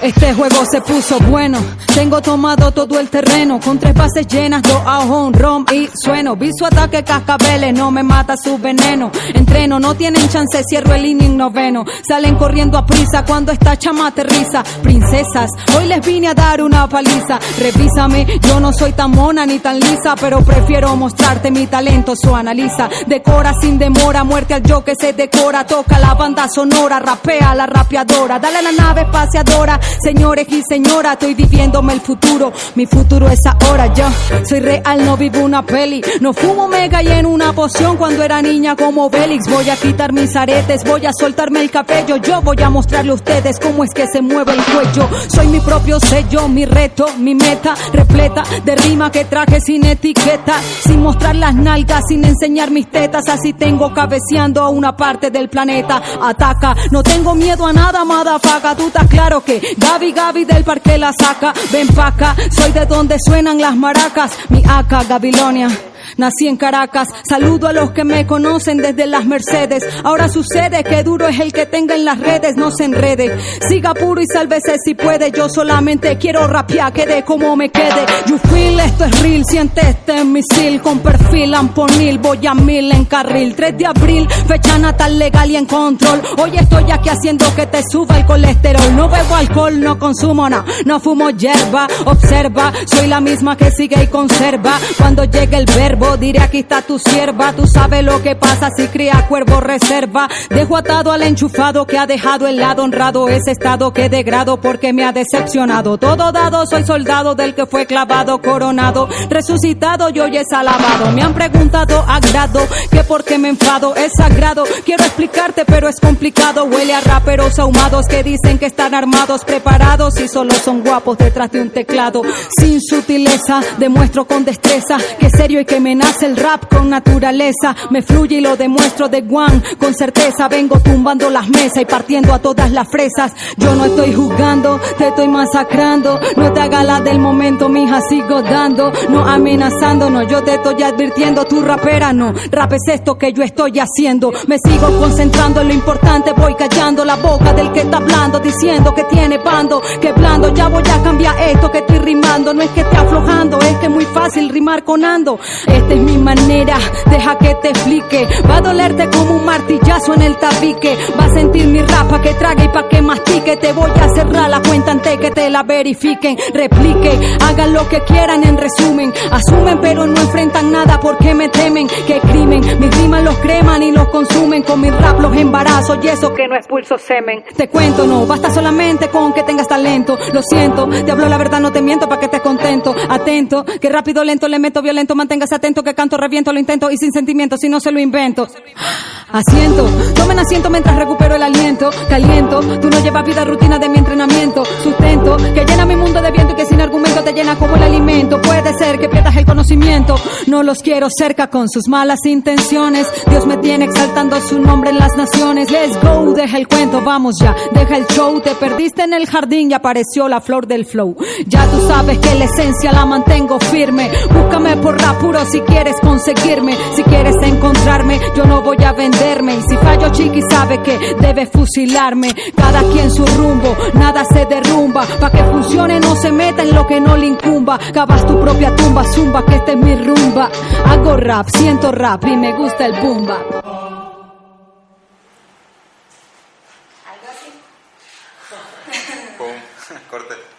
Este juego se puso bueno. Tengo tomado todo el terreno con tres bases llenas, dos a un rom y sueno. Vi su ataque cascabeles, no me mata su veneno. Entreno, no tienen chance, cierro el inning noveno. Salen corriendo a prisa cuando esta chama aterriza. Princesas, hoy les vine a dar una paliza. Revísame, yo no soy tan mona ni tan lisa, pero prefiero mostrarte mi talento. Su analiza, decora sin demora, muerte al yo que se decora. Toca la banda sonora, rapea la rapeadora. Dale a la nave espaciadora, señores y señora, estoy viviéndome el futuro. Mi futuro es ahora, yo soy real, no vivo una peli. No fumo mega y en una poción cuando era niña como Bélix. Voy a quitar mis aretes, voy a soltarme el cabello. Yo voy a mostrarle a ustedes cómo es que se mueve el cuello. Soy mi propio sello, mi reto, mi meta repleta de rima que traje sin etiqueta, sin mostrar las nalgas, sin enseñar mis tetas. Así tengo cabeceando a una parte del planeta. Ataca, no tengo miedo a nada, madafaga. Tú estás claro que Gaby Gaby del parque la saca. Ven pa' acá, soy de donde suenan las maracas. Mi acá, Gabilonia. Nací en Caracas, saludo a los que me conocen desde las Mercedes. Ahora sucede que duro es el que tenga en las redes, no se enrede. Siga puro y sálvese si puede. Yo solamente quiero rapear, quede como me quede. You feel, esto es real, siente este misil con perfil amponil. Voy a mil en carril, 3 de abril, fecha natal legal y en control. Hoy estoy aquí haciendo que te suba el colesterol. No bebo alcohol, no consumo nada, no fumo hierba. Observa, soy la misma que sigue y conserva. Cuando llegue el verbo diré aquí está tu sierva. Tú sabes lo que pasa si cría cuervo reserva. Dejo atado al enchufado que ha dejado el lado honrado. Ese estado que degrado porque me ha decepcionado. Todo dado, soy soldado del que fue clavado, coronado, resucitado y hoy es alabado. Me han preguntado a grado que por qué me enfado. Es sagrado, quiero explicarte, pero es complicado. Huele a raperos ahumados que dicen que están armados, preparados y solo son guapos detrás de un teclado. Sin sutileza, demuestro con destreza que serio y que me nace el rap con naturaleza. Me fluye y lo demuestro de one. Con certeza vengo tumbando las mesas y partiendo a todas las fresas. Yo no estoy juzgando, te estoy masacrando. No te hagas la del momento, mija, sigo dando. No amenazando, no, yo te estoy advirtiendo. Tu rapera no, rap es esto que yo estoy haciendo. Me sigo concentrando en lo importante, voy callando la boca del que está hablando, diciendo que tiene bando, que blando. Ya voy a cambiar esto que estoy rimando. No es que esté aflojando, es que es muy fácil rimar con ando. Esta es mi manera, deja que te explique. Va a dolerte como un martillazo en el tabique. Va a sentir mi rapa que trague y pa' que mastique. Te voy a cerrar la cuenta antes que te la verifiquen. Replique, hagan lo que quieran en resumen. Asumen pero no enfrentan nada porque me temen. Que crimen, mis rimas los creman y los consumen. Con mi rap los embarazo y eso que no es pulso semen. Te cuento, no, basta solamente con que tengas Lo siento, te hablo la verdad, no te miento para que estés contento. Atento, que rápido, lento, le meto violento, manténgase atento que canto, reviento, lo intento y sin sentimiento, si no se lo invento. Asiento, tomen asiento mientras recupero el aliento. Caliento, tú no llevas vida rutina de mi entrenamiento. Sustento, que llena mi mundo de viento y que sin argumento te llena como el alimento. Puede ser que pierdas el conocimiento. No los quiero cerca con sus malas intenciones. Dios me tiene exaltando su nombre en las naciones. Let's go, deja el cuento, vamos ya. Deja el show, te perdiste en el jardín y apareció la flor del flow. Ya tú sabes que la esencia la mantengo firme. Búscame por rap puro si quieres conseguirme. Si quieres encontrarme, yo no voy a vender y si fallo chiqui sabe que debe fusilarme. Cada quien su rumbo, nada se derrumba. Pa' que funcione no se meta en lo que no le incumba. Cavas tu propia tumba, zumba, que esta es mi rumba. Hago rap, siento rap y me gusta el bumba. Pum, corte.